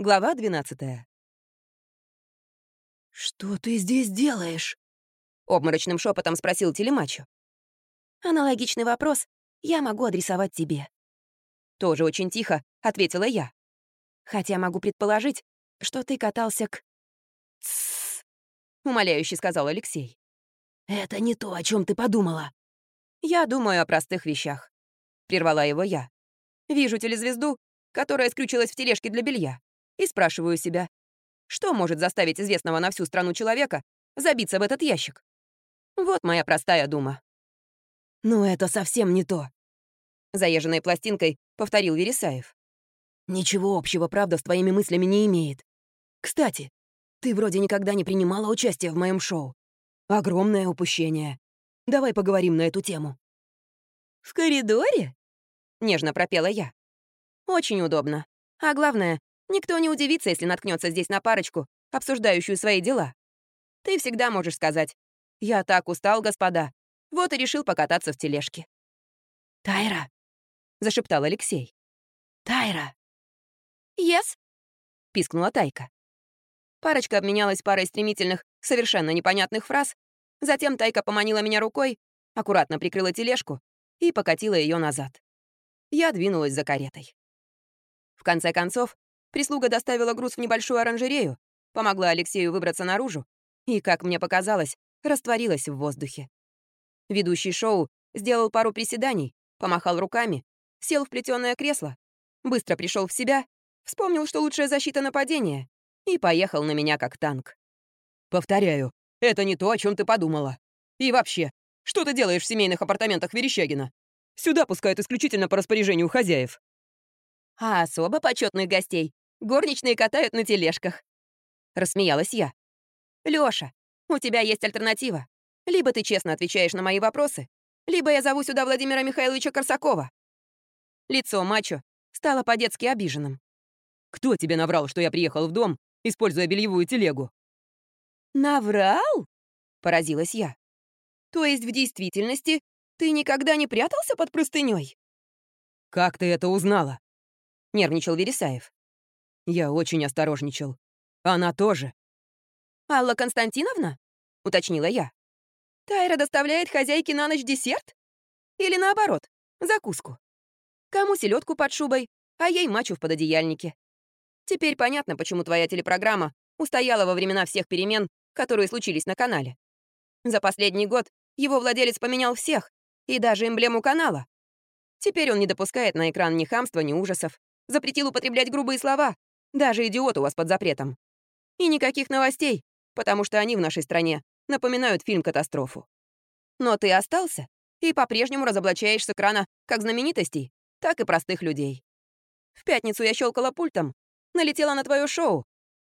Глава 12. «Что ты здесь делаешь?» — обморочным шепотом спросил Телемачо. «Аналогичный вопрос я могу адресовать тебе». Тоже очень тихо ответила я. Хотя могу предположить, что ты катался к... «Тссс», — умоляюще сказал Алексей. «Это не то, о чем ты подумала». «Я думаю о простых вещах», — прервала его я. «Вижу телезвезду, которая скрючилась в тележке для белья и спрашиваю себя, что может заставить известного на всю страну человека забиться в этот ящик? Вот моя простая дума. «Ну, это совсем не то», — заезженной пластинкой повторил Вересаев. «Ничего общего, правда, с твоими мыслями не имеет. Кстати, ты вроде никогда не принимала участие в моем шоу. Огромное упущение. Давай поговорим на эту тему». «В коридоре?» — нежно пропела я. «Очень удобно. А главное, Никто не удивится, если наткнется здесь на парочку, обсуждающую свои дела. Ты всегда можешь сказать «Я так устал, господа», вот и решил покататься в тележке. «Тайра», — зашептал Алексей. «Тайра». «Yes», — пискнула Тайка. Парочка обменялась парой стремительных, совершенно непонятных фраз, затем Тайка поманила меня рукой, аккуратно прикрыла тележку и покатила ее назад. Я двинулась за каретой. В конце концов, Прислуга доставила груз в небольшую оранжерею, помогла Алексею выбраться наружу и, как мне показалось, растворилась в воздухе. Ведущий шоу сделал пару приседаний, помахал руками, сел в плетёное кресло, быстро пришел в себя, вспомнил, что лучшая защита нападения, и поехал на меня как танк. «Повторяю, это не то, о чем ты подумала. И вообще, что ты делаешь в семейных апартаментах Верещагина? Сюда пускают исключительно по распоряжению хозяев». «А особо почетных гостей Горничные катают на тележках. Рассмеялась я. Лёша, у тебя есть альтернатива. Либо ты честно отвечаешь на мои вопросы, либо я зову сюда Владимира Михайловича Корсакова. Лицо мачо стало по-детски обиженным. «Кто тебе наврал, что я приехал в дом, используя бельевую телегу?» «Наврал?» — поразилась я. «То есть в действительности ты никогда не прятался под простынёй?» «Как ты это узнала?» — нервничал Вересаев. Я очень осторожничал. Она тоже. «Алла Константиновна?» — уточнила я. «Тайра доставляет хозяйке на ночь десерт? Или наоборот, закуску? Кому селедку под шубой, а ей мачу в пододеяльнике? Теперь понятно, почему твоя телепрограмма устояла во времена всех перемен, которые случились на канале. За последний год его владелец поменял всех, и даже эмблему канала. Теперь он не допускает на экран ни хамства, ни ужасов, запретил употреблять грубые слова, даже идиот у вас под запретом. И никаких новостей, потому что они в нашей стране напоминают фильм-катастрофу. Но ты остался и по-прежнему разоблачаешь с экрана как знаменитостей, так и простых людей. В пятницу я щелкала пультом, налетела на твое шоу.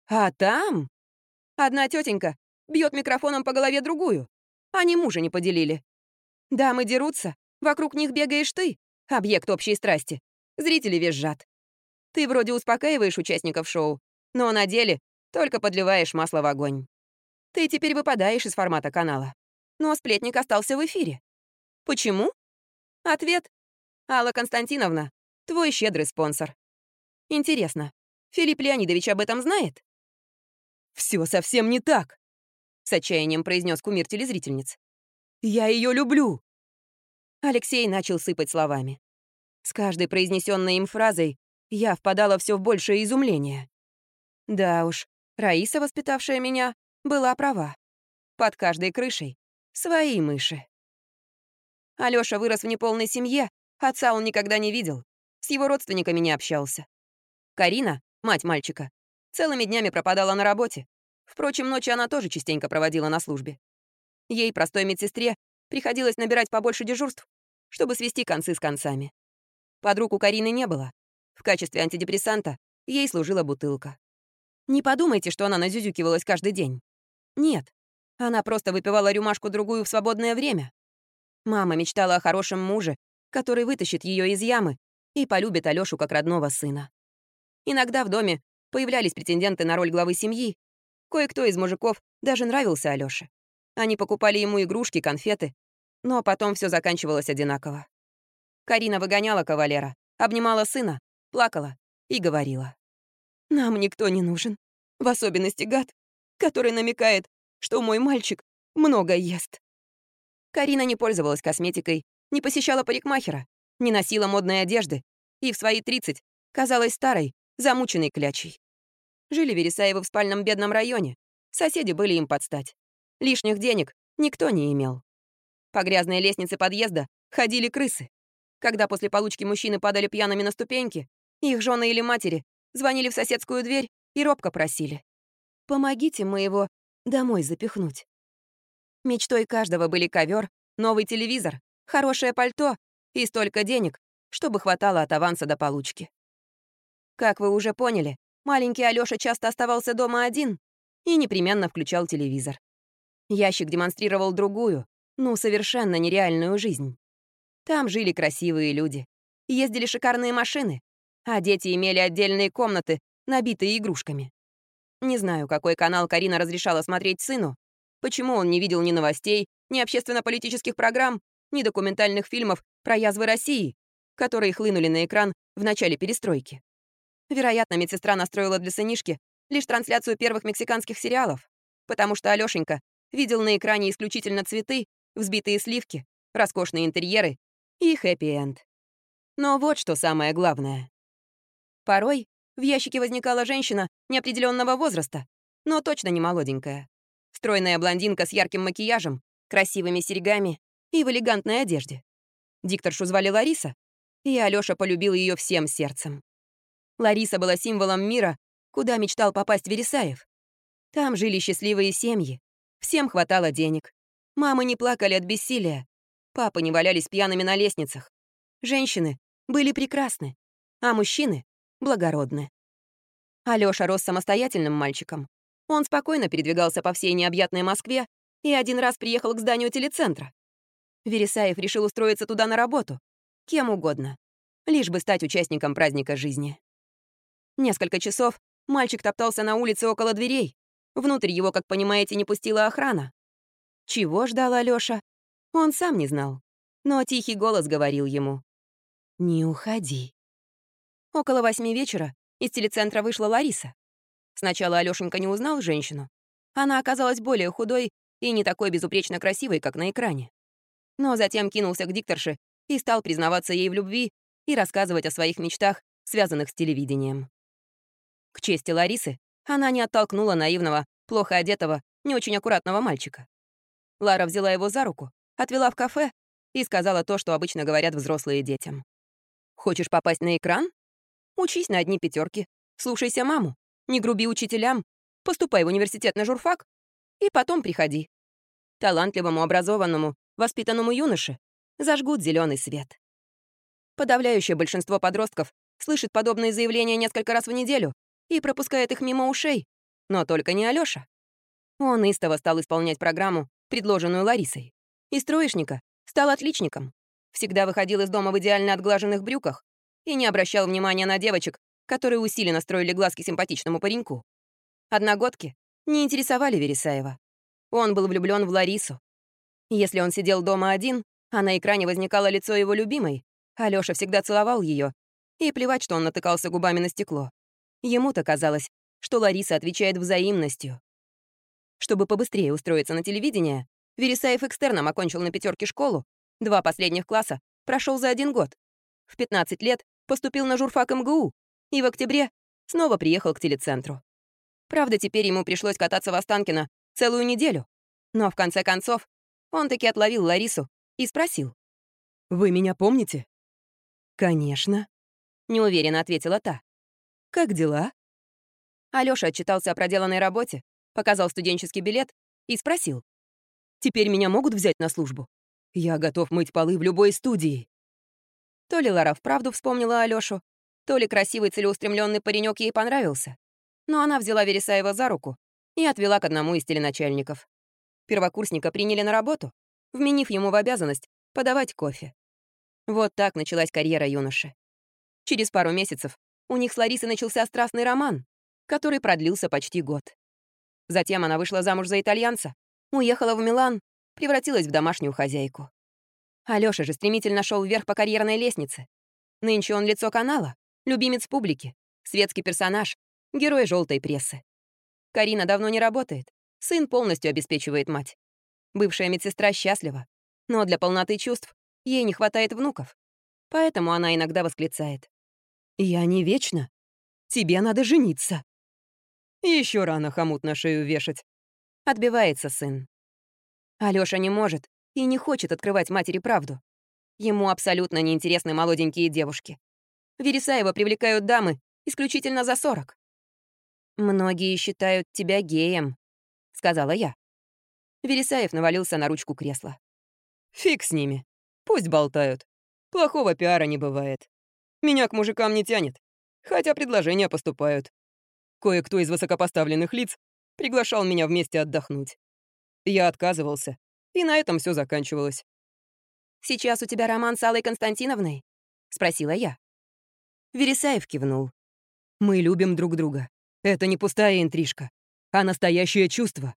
А там... Одна тетенька бьет микрофоном по голове другую. Они мужа не поделили. Дамы дерутся, вокруг них бегаешь ты, объект общей страсти. Зрители визжат. Ты вроде успокаиваешь участников шоу, но на деле только подливаешь масло в огонь. Ты теперь выпадаешь из формата канала. Но сплетник остался в эфире. Почему? Ответ. Алла Константиновна, твой щедрый спонсор. Интересно, Филипп Леонидович об этом знает? Все совсем не так, с отчаянием произнес кумир телезрительниц. Я ее люблю. Алексей начал сыпать словами. С каждой произнесенной им фразой я впадала все в большее изумление. Да уж, Раиса, воспитавшая меня, была права. Под каждой крышей свои мыши. Алёша вырос в неполной семье, отца он никогда не видел, с его родственниками не общался. Карина, мать мальчика, целыми днями пропадала на работе. Впрочем, ночи она тоже частенько проводила на службе. Ей, простой медсестре, приходилось набирать побольше дежурств, чтобы свести концы с концами. Подруг у Карины не было, в качестве антидепрессанта ей служила бутылка. Не подумайте, что она назюзюкивалась каждый день. Нет, она просто выпивала рюмашку-другую в свободное время. Мама мечтала о хорошем муже, который вытащит ее из ямы и полюбит Алёшу как родного сына. Иногда в доме появлялись претенденты на роль главы семьи. Кое-кто из мужиков даже нравился Алёше. Они покупали ему игрушки, конфеты, но потом все заканчивалось одинаково. Карина выгоняла кавалера, обнимала сына, плакала и говорила. Нам никто не нужен. В особенности гад, который намекает, что мой мальчик много ест. Карина не пользовалась косметикой, не посещала парикмахера, не носила модной одежды и в свои 30 казалась старой, замученной клячей. Жили Вересаевы в спальном бедном районе. Соседи были им под стать. Лишних денег никто не имел. По грязной лестнице подъезда ходили крысы. Когда после получки мужчины падали пьяными на ступеньки, их жены или матери звонили в соседскую дверь и робко просили. «Помогите мы его домой запихнуть». Мечтой каждого были ковер, новый телевизор, хорошее пальто и столько денег, чтобы хватало от аванса до получки. Как вы уже поняли, маленький Алёша часто оставался дома один и непременно включал телевизор. Ящик демонстрировал другую, ну, совершенно нереальную жизнь. Там жили красивые люди, ездили шикарные машины, а дети имели отдельные комнаты, набитые игрушками. Не знаю, какой канал Карина разрешала смотреть сыну, почему он не видел ни новостей, ни общественно-политических программ, ни документальных фильмов про язвы России, которые хлынули на экран в начале перестройки. Вероятно, медсестра настроила для сынишки лишь трансляцию первых мексиканских сериалов, потому что Алёшенька видел на экране исключительно цветы, взбитые сливки, роскошные интерьеры и хэппи-энд. Но вот что самое главное. Порой в ящике возникала женщина неопределенного возраста, но точно не молоденькая. Стройная блондинка с ярким макияжем, красивыми серьгами и в элегантной одежде. Дикторшу звали Лариса, и Алёша полюбил ее всем сердцем. Лариса была символом мира, куда мечтал попасть Вересаев. Там жили счастливые семьи, всем хватало денег. Мамы не плакали от бессилия, папы не валялись пьяными на лестницах. Женщины были прекрасны, а мужчины — благородны. Алёша рос самостоятельным мальчиком. Он спокойно передвигался по всей необъятной Москве и один раз приехал к зданию телецентра. Вересаев решил устроиться туда на работу. Кем угодно. Лишь бы стать участником праздника жизни. Несколько часов мальчик топтался на улице около дверей. Внутрь его, как понимаете, не пустила охрана. Чего ждал Алёша? Он сам не знал. Но тихий голос говорил ему. «Не уходи». Около восьми вечера из телецентра вышла Лариса. Сначала Алёшенька не узнал женщину. Она оказалась более худой и не такой безупречно красивой, как на экране. Но затем кинулся к дикторше и стал признаваться ей в любви и рассказывать о своих мечтах, связанных с телевидением. К чести Ларисы, она не оттолкнула наивного, плохо одетого, не очень аккуратного мальчика. Лара взяла его за руку, отвела в кафе и сказала то, что обычно говорят взрослые детям. «Хочешь попасть на экран? Учись на одни пятерки, слушайся маму, не груби учителям, поступай в университет на журфак и потом приходи. Талантливому, образованному, воспитанному юноше зажгут зеленый свет. Подавляющее большинство подростков слышит подобные заявления несколько раз в неделю и пропускает их мимо ушей. Но только не Алёша. Он истово стал исполнять программу, предложенную Ларисой. Из троечника стал отличником. Всегда выходил из дома в идеально отглаженных брюках и не обращал внимания на девочек, которые усиленно строили глазки симпатичному пареньку. Одногодки не интересовали Вересаева. Он был влюблен в Ларису. Если он сидел дома один, а на экране возникало лицо его любимой, Алёша всегда целовал ее, и плевать, что он натыкался губами на стекло. Ему-то казалось, что Лариса отвечает взаимностью. Чтобы побыстрее устроиться на телевидение, Вересаев экстерном окончил на пятерке школу, два последних класса прошел за один год. В 15 лет поступил на журфак МГУ и в октябре снова приехал к телецентру. Правда, теперь ему пришлось кататься в Останкино целую неделю. Но в конце концов он таки отловил Ларису и спросил. «Вы меня помните?» «Конечно», — неуверенно ответила та. Как дела?» Алёша отчитался о проделанной работе, показал студенческий билет и спросил. «Теперь меня могут взять на службу? Я готов мыть полы в любой студии». То ли Лара вправду вспомнила Алёшу, то ли красивый целеустремленный паренек ей понравился. Но она взяла Вересаева за руку и отвела к одному из теленачальников. Первокурсника приняли на работу, вменив ему в обязанность подавать кофе. Вот так началась карьера юноши. Через пару месяцев у них с Ларисой начался страстный роман, который продлился почти год. Затем она вышла замуж за итальянца, уехала в Милан, превратилась в домашнюю хозяйку. Алёша же стремительно шел вверх по карьерной лестнице. Нынче он лицо канала, любимец публики, светский персонаж, Герой желтой прессы. Карина давно не работает. Сын полностью обеспечивает мать. Бывшая медсестра счастлива. Но для полноты чувств ей не хватает внуков. Поэтому она иногда восклицает. «Я не вечно. Тебе надо жениться». Еще рано хомут на шею вешать. Отбивается сын. Алёша не может и не хочет открывать матери правду. Ему абсолютно неинтересны молоденькие девушки. Вересаева привлекают дамы исключительно за сорок. «Многие считают тебя геем», — сказала я. Вересаев навалился на ручку кресла. «Фиг с ними. Пусть болтают. Плохого пиара не бывает. Меня к мужикам не тянет, хотя предложения поступают. Кое-кто из высокопоставленных лиц приглашал меня вместе отдохнуть. Я отказывался, и на этом все заканчивалось. «Сейчас у тебя роман с Аллой Константиновной?» — спросила я. Вересаев кивнул. «Мы любим друг друга. Это не пустая интрижка, а настоящее чувство.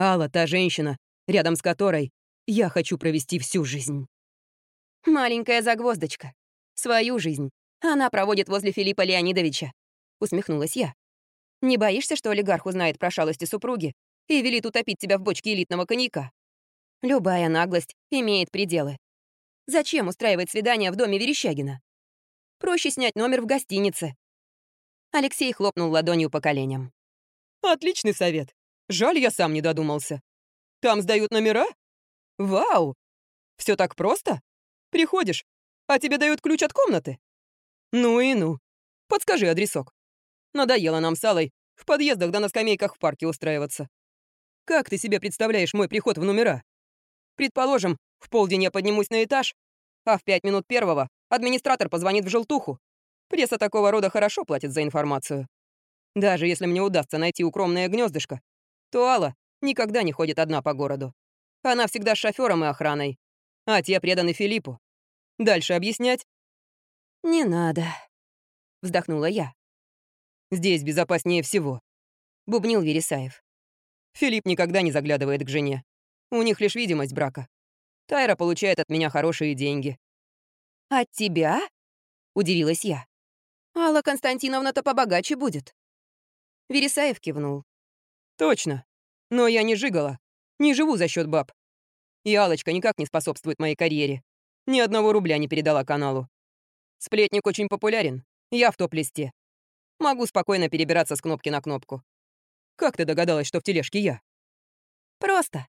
Алла — та женщина, рядом с которой я хочу провести всю жизнь». «Маленькая загвоздочка. Свою жизнь. Она проводит возле Филиппа Леонидовича», — усмехнулась я. «Не боишься, что олигарх узнает про шалости супруги и велит утопить тебя в бочке элитного коньяка? Любая наглость имеет пределы. Зачем устраивать свидание в доме Верещагина? Проще снять номер в гостинице. Алексей хлопнул ладонью по коленям. Отличный совет. Жаль, я сам не додумался. Там сдают номера? Вау! Все так просто? Приходишь, а тебе дают ключ от комнаты? Ну и ну. Подскажи адресок. Надоело нам с Аллой в подъездах да на скамейках в парке устраиваться. Как ты себе представляешь мой приход в номера? Предположим, в полдень я поднимусь на этаж, а в пять минут первого администратор позвонит в желтуху. Пресса такого рода хорошо платит за информацию. Даже если мне удастся найти укромное гнездышко, то Алла никогда не ходит одна по городу. Она всегда с шофером и охраной, а те преданы Филиппу. Дальше объяснять? «Не надо», — вздохнула я. «Здесь безопаснее всего», — бубнил Вересаев. Филипп никогда не заглядывает к жене. У них лишь видимость брака. Тайра получает от меня хорошие деньги. «От тебя?» — удивилась я. «Алла Константиновна-то побогаче будет». Вересаев кивнул. «Точно. Но я не жигала. Не живу за счет баб. И Алочка никак не способствует моей карьере. Ни одного рубля не передала каналу. Сплетник очень популярен. Я в топ-листе. Могу спокойно перебираться с кнопки на кнопку. Как ты догадалась, что в тележке я? Просто.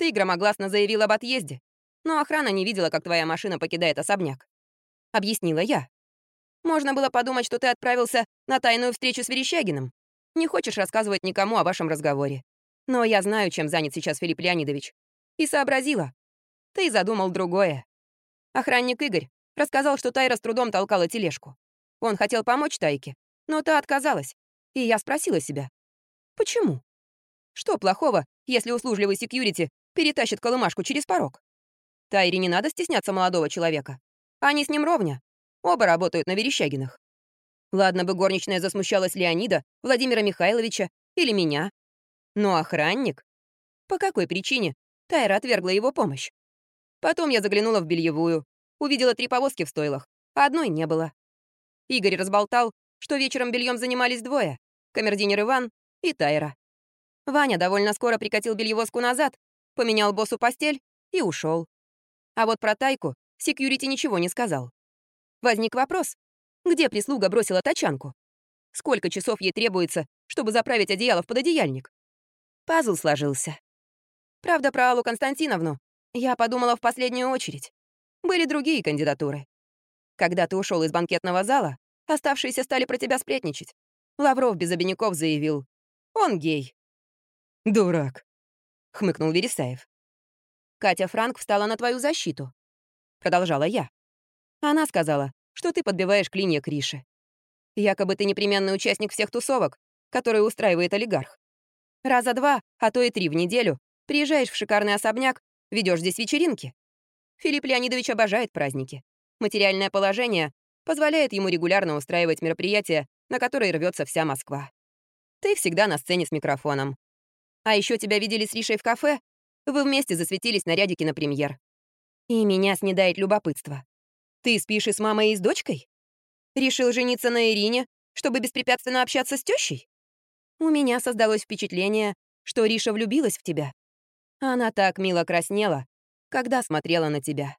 Ты громогласно заявил об отъезде, но охрана не видела, как твоя машина покидает особняк. Объяснила я. Можно было подумать, что ты отправился на тайную встречу с Верещагиным. Не хочешь рассказывать никому о вашем разговоре. Но я знаю, чем занят сейчас Филипп Леонидович. И сообразила. Ты задумал другое. Охранник Игорь рассказал, что Тайра с трудом толкала тележку. Он хотел помочь Тайке, но та отказалась. И я спросила себя, почему? Что плохого, если услужливый секьюрити перетащит колымашку через порог. Тайре не надо стесняться молодого человека. Они с ним ровня. Оба работают на Верещагинах. Ладно бы горничная засмущалась Леонида, Владимира Михайловича или меня. Но охранник? По какой причине Тайра отвергла его помощь? Потом я заглянула в бельевую, увидела три повозки в стойлах, а одной не было. Игорь разболтал, что вечером бельем занимались двое — камердинер Иван и Тайра. Ваня довольно скоро прикатил бельевозку назад, поменял боссу постель и ушел. А вот про Тайку секьюрити ничего не сказал. Возник вопрос, где прислуга бросила тачанку? Сколько часов ей требуется, чтобы заправить одеяло в пододеяльник? Пазл сложился. Правда, про Аллу Константиновну я подумала в последнюю очередь. Были другие кандидатуры. Когда ты ушел из банкетного зала, оставшиеся стали про тебя сплетничать. Лавров без обиняков заявил. Он гей. «Дурак», — хмыкнул Вересаев. «Катя Франк встала на твою защиту», — продолжала я. Она сказала, что ты подбиваешь клинья Криши. Якобы ты непременный участник всех тусовок, которые устраивает олигарх. Раза два, а то и три в неделю приезжаешь в шикарный особняк, ведешь здесь вечеринки. Филипп Леонидович обожает праздники. Материальное положение позволяет ему регулярно устраивать мероприятия, на которые рвется вся Москва. Ты всегда на сцене с микрофоном. А еще тебя видели с Ришей в кафе. Вы вместе засветились на ряде кинопремьер. И меня снедает любопытство. Ты спишь и с мамой, и с дочкой? Решил жениться на Ирине, чтобы беспрепятственно общаться с тещей? У меня создалось впечатление, что Риша влюбилась в тебя. Она так мило краснела, когда смотрела на тебя.